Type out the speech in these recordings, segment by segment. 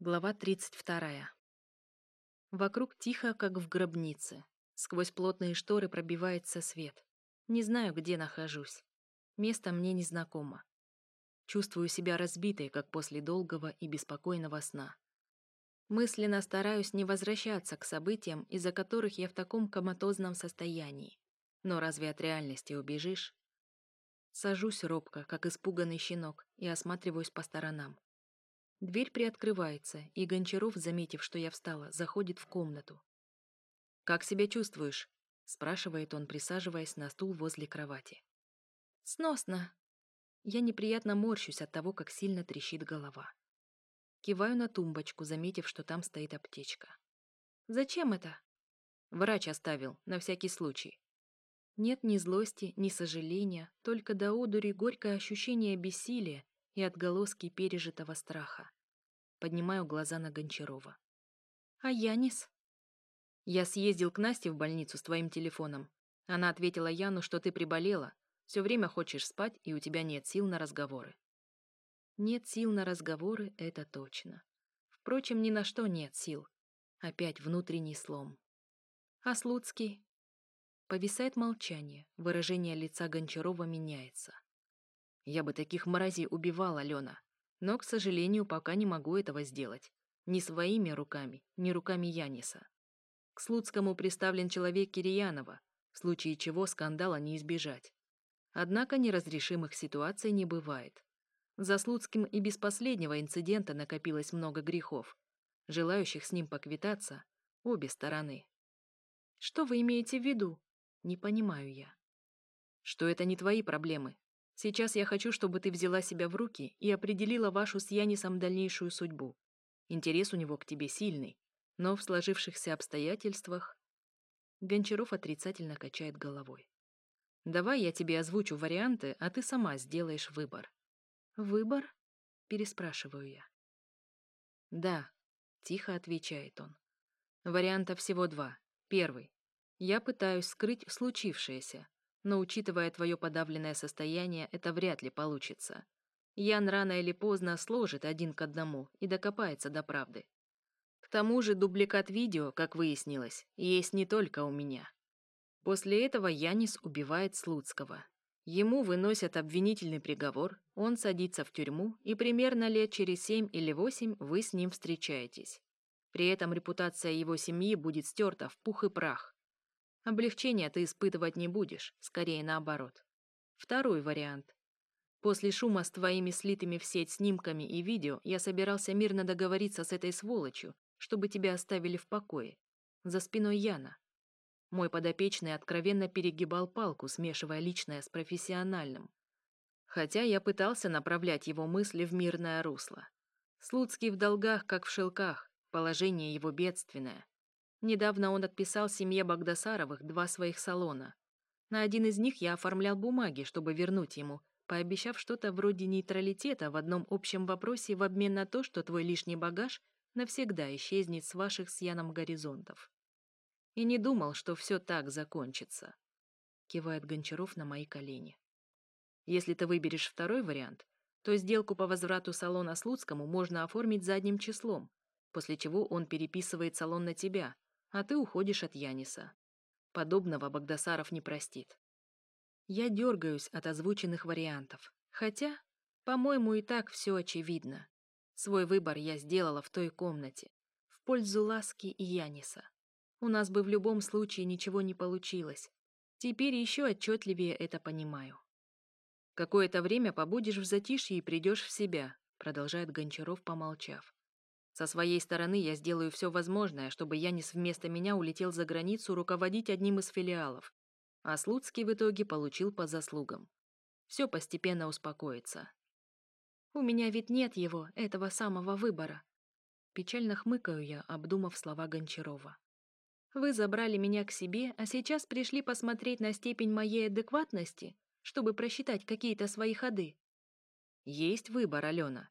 Глава 32. Вокруг тихо, как в гробнице. Сквозь плотные шторы пробивается свет. Не знаю, где нахожусь. Место мне незнакомо. Чувствую себя разбитой, как после долгого и беспокойного сна. Мысленно стараюсь не возвращаться к событиям, из-за которых я в таком коматозном состоянии. Но разве от реальности убежишь? Сажусь робко, как испуганный щенок, и осматриваюсь по сторонам. Дверь приоткрывается, и Гончаров, заметив, что я встала, заходит в комнату. «Как себя чувствуешь?» — спрашивает он, присаживаясь на стул возле кровати. «Сносно». Я неприятно морщусь от того, как сильно трещит голова. Киваю на тумбочку, заметив, что там стоит аптечка. «Зачем это?» Врач оставил, на всякий случай. Нет ни злости, ни сожаления, только до одури горькое ощущение бессилия и отголоски пережитого страха. Поднимаю глаза на Гончарова. «А Янис?» «Я съездил к Насте в больницу с твоим телефоном. Она ответила Яну, что ты приболела, все время хочешь спать, и у тебя нет сил на разговоры». Нет сил на разговоры, это точно. Впрочем, ни на что нет сил. Опять внутренний слом. «А Слуцкий?» Повисает молчание, выражение лица Гончарова меняется. Я бы таких мразей убивал, Алена. Но, к сожалению, пока не могу этого сделать. Ни своими руками, ни руками Яниса. К Слуцкому приставлен человек Кирьянова, в случае чего скандала не избежать. Однако неразрешимых ситуаций не бывает. За Слуцким и без последнего инцидента накопилось много грехов. Желающих с ним поквитаться – обе стороны. Что вы имеете в виду? Не понимаю я. Что это не твои проблемы, Сейчас я хочу, чтобы ты взяла себя в руки и определила вашу с Янисом дальнейшую судьбу. Интерес у него к тебе сильный, но в сложившихся обстоятельствах...» Гончаров отрицательно качает головой. «Давай я тебе озвучу варианты, а ты сама сделаешь выбор». «Выбор?» — переспрашиваю я. «Да», — тихо отвечает он. «Варианта всего два. Первый. Я пытаюсь скрыть случившееся, но учитывая твое подавленное состояние, это вряд ли получится. Ян рано или поздно сложит один к одному и докопается до правды. К тому же дубликат видео, как выяснилось, есть не только у меня. После этого Янис убивает Слуцкого. Ему выносят обвинительный приговор, он садится в тюрьму, и примерно лет через семь или восемь вы с ним встречаетесь. При этом репутация его семьи будет стерта в пух и прах. Облегчения ты испытывать не будешь, скорее наоборот. Второй вариант. После шума с твоими слитыми в сеть снимками и видео я собирался мирно договориться с этой сволочью, чтобы тебя оставили в покое. За спиной Яна. Мой подопечный откровенно перегибал палку, смешивая личное с профессиональным. Хотя я пытался направлять его мысли в мирное русло. Слуцкий в долгах, как в шелках, положение его бедственное. Недавно он отписал семье Багдасаровых два своих салона. На один из них я оформлял бумаги, чтобы вернуть ему, пообещав что-то вроде нейтралитета в одном общем вопросе в обмен на то, что твой лишний багаж навсегда исчезнет с ваших с Яном горизонтов. И не думал, что все так закончится. Кивает Гончаров на мои колени. Если ты выберешь второй вариант, то сделку по возврату салона Слуцкому можно оформить задним числом, после чего он переписывает салон на тебя, а ты уходишь от Яниса. Подобного Багдасаров не простит. Я дергаюсь от озвученных вариантов, хотя, по-моему, и так все очевидно. Свой выбор я сделала в той комнате, в пользу Ласки и Яниса. У нас бы в любом случае ничего не получилось. Теперь еще отчетливее это понимаю. Какое-то время побудешь в затишье и придешь в себя, продолжает Гончаров, помолчав. Со своей стороны я сделаю все возможное, чтобы Янис вместо меня улетел за границу руководить одним из филиалов, а Слуцкий в итоге получил по заслугам. Все постепенно успокоится. У меня ведь нет его, этого самого выбора. Печально хмыкаю я, обдумав слова Гончарова. Вы забрали меня к себе, а сейчас пришли посмотреть на степень моей адекватности, чтобы просчитать какие-то свои ходы. Есть выбор, Алена.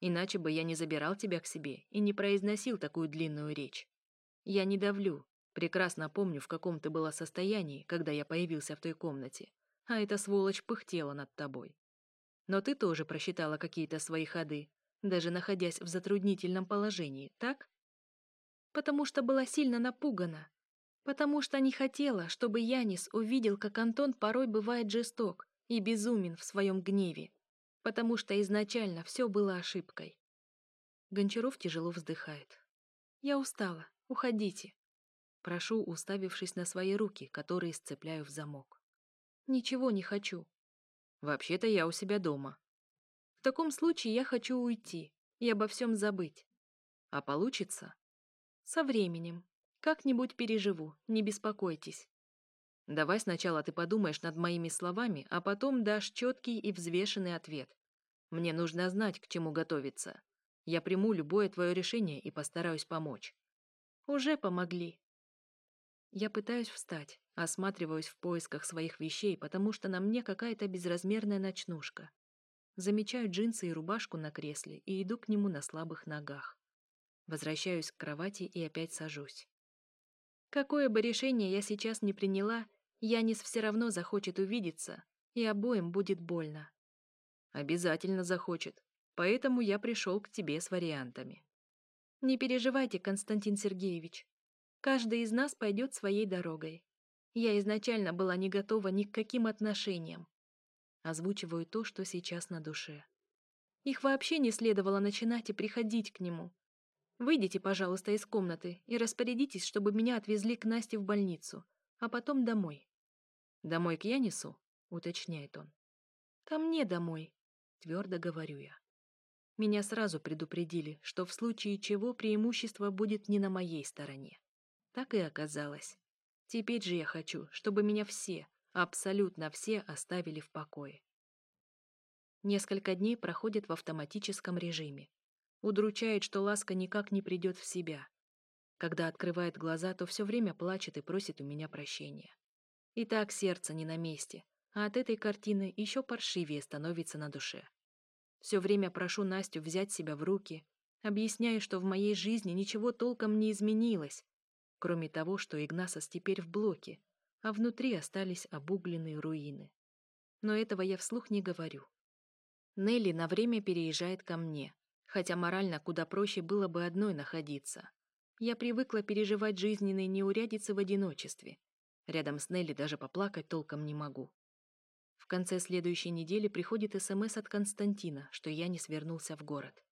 Иначе бы я не забирал тебя к себе и не произносил такую длинную речь. Я не давлю. Прекрасно помню, в каком ты была состоянии, когда я появился в той комнате, а эта сволочь пыхтела над тобой. Но ты тоже просчитала какие-то свои ходы, даже находясь в затруднительном положении, так? Потому что была сильно напугана. Потому что не хотела, чтобы Янис увидел, как Антон порой бывает жесток и безумен в своем гневе. Потому что изначально все было ошибкой. Гончаров тяжело вздыхает. «Я устала. Уходите». Прошу, уставившись на свои руки, которые сцепляю в замок. «Ничего не хочу». «Вообще-то я у себя дома». «В таком случае я хочу уйти и обо всем забыть». «А получится?» «Со временем. Как-нибудь переживу, не беспокойтесь». «Давай сначала ты подумаешь над моими словами, а потом дашь четкий и взвешенный ответ. Мне нужно знать, к чему готовиться». Я приму любое твое решение и постараюсь помочь. Уже помогли. Я пытаюсь встать, осматриваюсь в поисках своих вещей, потому что на мне какая-то безразмерная ночнушка. Замечаю джинсы и рубашку на кресле и иду к нему на слабых ногах. Возвращаюсь к кровати и опять сажусь. Какое бы решение я сейчас не приняла, Янис все равно захочет увидеться, и обоим будет больно. Обязательно захочет, Поэтому я пришел к тебе с вариантами. Не переживайте, Константин Сергеевич. Каждый из нас пойдет своей дорогой. Я изначально была не готова ни к каким отношениям. Озвучиваю то, что сейчас на душе. Их вообще не следовало начинать и приходить к нему. Выйдите, пожалуйста, из комнаты и распорядитесь, чтобы меня отвезли к Насте в больницу, а потом домой. Домой к Янису? уточняет он. Ко мне домой, твердо говорю я. Меня сразу предупредили, что в случае чего преимущество будет не на моей стороне. Так и оказалось. Теперь же я хочу, чтобы меня все, абсолютно все оставили в покое. Несколько дней проходят в автоматическом режиме. Удручает, что Ласка никак не придет в себя. Когда открывает глаза, то все время плачет и просит у меня прощения. И так сердце не на месте, а от этой картины еще паршивее становится на душе. Все время прошу Настю взять себя в руки, объясняю, что в моей жизни ничего толком не изменилось, кроме того, что Игнасос теперь в блоке, а внутри остались обугленные руины. Но этого я вслух не говорю. Нелли на время переезжает ко мне, хотя морально куда проще было бы одной находиться. Я привыкла переживать жизненные неурядицы в одиночестве. Рядом с Нелли даже поплакать толком не могу конце следующей недели приходит СМС от Константина, что я не свернулся в город.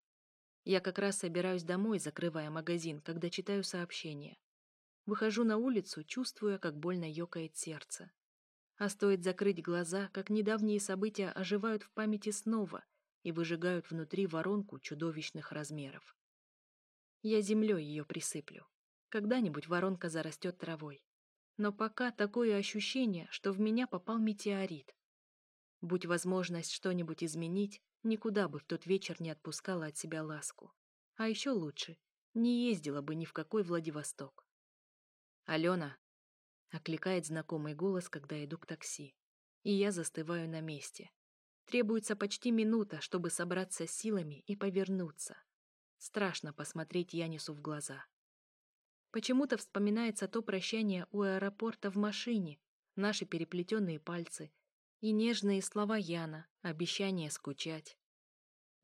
Я как раз собираюсь домой, закрывая магазин, когда читаю сообщение. Выхожу на улицу, чувствуя, как больно ёкает сердце. А стоит закрыть глаза, как недавние события оживают в памяти снова и выжигают внутри воронку чудовищных размеров. Я землей ее присыплю. Когда-нибудь воронка зарастет травой. Но пока такое ощущение, что в меня попал метеорит. Будь возможность что-нибудь изменить, никуда бы в тот вечер не отпускала от себя ласку. А еще лучше, не ездила бы ни в какой Владивосток. «Алена!» — окликает знакомый голос, когда иду к такси. И я застываю на месте. Требуется почти минута, чтобы собраться с силами и повернуться. Страшно посмотреть Янису в глаза. Почему-то вспоминается то прощание у аэропорта в машине, наши переплетенные пальцы и нежные слова Яна, обещание скучать.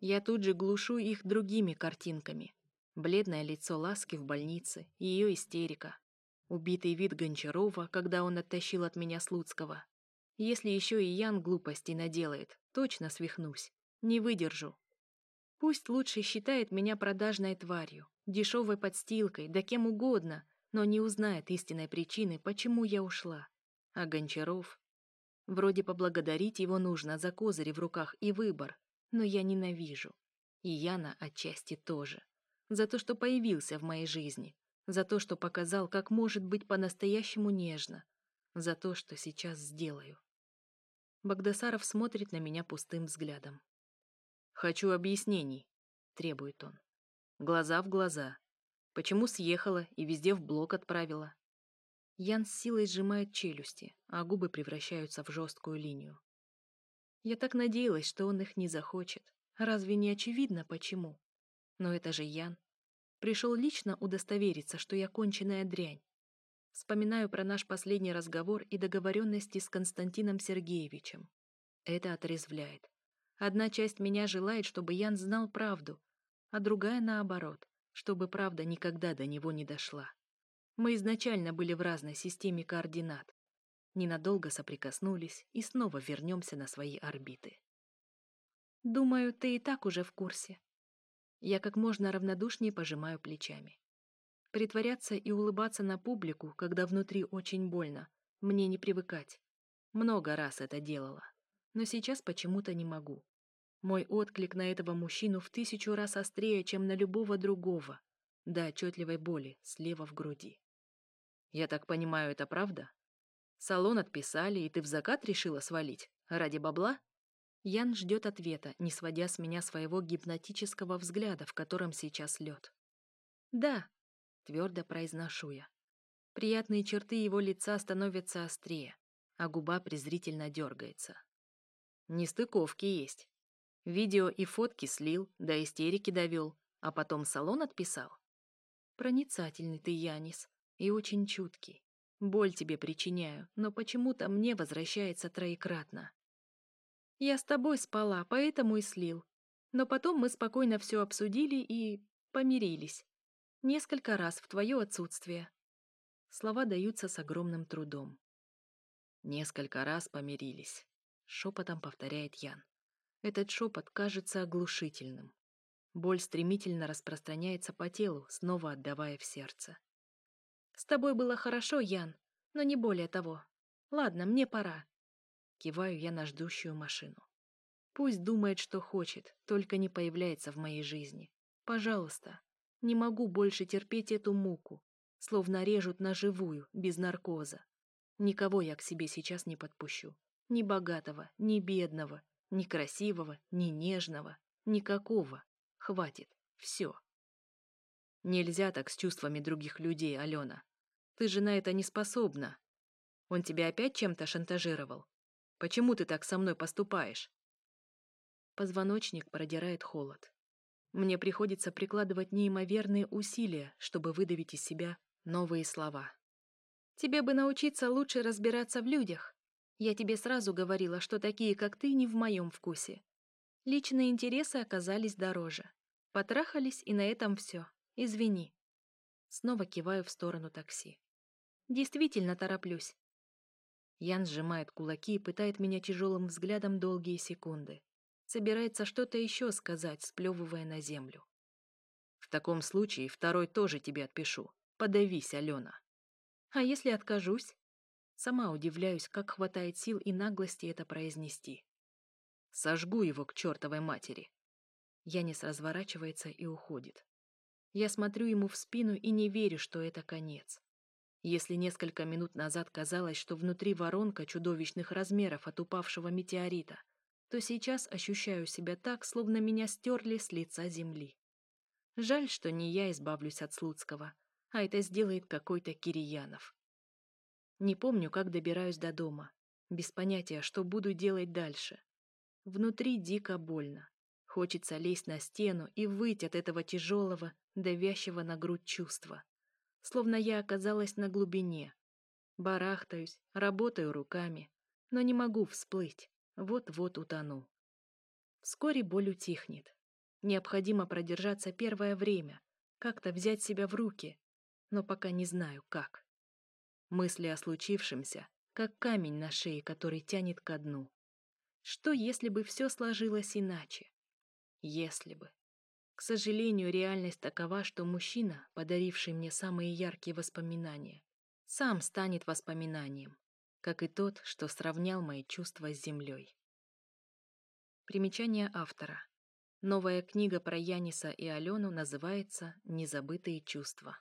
Я тут же глушу их другими картинками. Бледное лицо Ласки в больнице, ее истерика. Убитый вид Гончарова, когда он оттащил от меня Слуцкого. Если еще и Ян глупостей наделает, точно свихнусь. Не выдержу. Пусть лучше считает меня продажной тварью, дешевой подстилкой, да кем угодно, но не узнает истинной причины, почему я ушла. А Гончаров Вроде поблагодарить его нужно за козыри в руках и выбор, но я ненавижу. И Яна отчасти тоже. За то, что появился в моей жизни. За то, что показал, как может быть по-настоящему нежно. За то, что сейчас сделаю. Багдасаров смотрит на меня пустым взглядом. «Хочу объяснений», — требует он. «Глаза в глаза. Почему съехала и везде в блок отправила? Ян с силой сжимает челюсти, а губы превращаются в жесткую линию. Я так надеялась, что он их не захочет. Разве не очевидно, почему? Но это же Ян. Пришел лично удостовериться, что я конченая дрянь. Вспоминаю про наш последний разговор и договоренности с Константином Сергеевичем. Это отрезвляет. Одна часть меня желает, чтобы Ян знал правду, а другая наоборот, чтобы правда никогда до него не дошла. Мы изначально были в разной системе координат. Ненадолго соприкоснулись и снова вернемся на свои орбиты. Думаю, ты и так уже в курсе. Я как можно равнодушнее пожимаю плечами. Притворяться и улыбаться на публику, когда внутри очень больно, мне не привыкать. Много раз это делала. Но сейчас почему-то не могу. Мой отклик на этого мужчину в тысячу раз острее, чем на любого другого. До отчетливой боли слева в груди. Я так понимаю, это правда? Салон отписали, и ты в закат решила свалить? Ради бабла? Ян ждет ответа, не сводя с меня своего гипнотического взгляда, в котором сейчас лед. Да, твердо произношу я. Приятные черты его лица становятся острее, а губа презрительно дергается. Нестыковки есть. Видео и фотки слил, до истерики довел, а потом салон отписал. Проницательный ты, Янис, и очень чуткий. Боль тебе причиняю, но почему-то мне возвращается троекратно. Я с тобой спала, поэтому и слил. Но потом мы спокойно все обсудили и помирились. Несколько раз в твое отсутствие. Слова даются с огромным трудом. Несколько раз помирились. Шепотом повторяет Ян. Этот шепот кажется оглушительным. Боль стремительно распространяется по телу, снова отдавая в сердце. «С тобой было хорошо, Ян, но не более того. Ладно, мне пора». Киваю я на ждущую машину. Пусть думает, что хочет, только не появляется в моей жизни. Пожалуйста, не могу больше терпеть эту муку, словно режут на живую, без наркоза. Никого я к себе сейчас не подпущу. Ни богатого, ни бедного, ни красивого, ни нежного. Никакого. Хватит. Все. Нельзя так с чувствами других людей, Алена. Ты же на это не способна. Он тебя опять чем-то шантажировал? Почему ты так со мной поступаешь? Позвоночник продирает холод. Мне приходится прикладывать неимоверные усилия, чтобы выдавить из себя новые слова. Тебе бы научиться лучше разбираться в людях. Я тебе сразу говорила, что такие, как ты, не в моем вкусе. Личные интересы оказались дороже. Потрахались, и на этом все. Извини. Снова киваю в сторону такси. Действительно тороплюсь. Ян сжимает кулаки и пытает меня тяжелым взглядом долгие секунды. Собирается что-то еще сказать, сплевывая на землю. В таком случае второй тоже тебе отпишу. Подавись, Алена. А если откажусь? Сама удивляюсь, как хватает сил и наглости это произнести. Сожгу его к чертовой матери. Янис разворачивается и уходит. Я смотрю ему в спину и не верю, что это конец. Если несколько минут назад казалось, что внутри воронка чудовищных размеров от упавшего метеорита, то сейчас ощущаю себя так, словно меня стерли с лица земли. Жаль, что не я избавлюсь от Слуцкого, а это сделает какой-то Кирьянов. Не помню, как добираюсь до дома. Без понятия, что буду делать дальше. Внутри дико больно. Хочется лезть на стену и выйти от этого тяжелого, давящего на грудь чувства. Словно я оказалась на глубине. Барахтаюсь, работаю руками, но не могу всплыть. Вот-вот утону. Вскоре боль утихнет. Необходимо продержаться первое время, как-то взять себя в руки, но пока не знаю, как. Мысли о случившемся, как камень на шее, который тянет ко дну. Что, если бы все сложилось иначе? Если бы. К сожалению, реальность такова, что мужчина, подаривший мне самые яркие воспоминания, сам станет воспоминанием, как и тот, что сравнял мои чувства с землей. Примечание автора. Новая книга про Яниса и Алену называется «Незабытые чувства».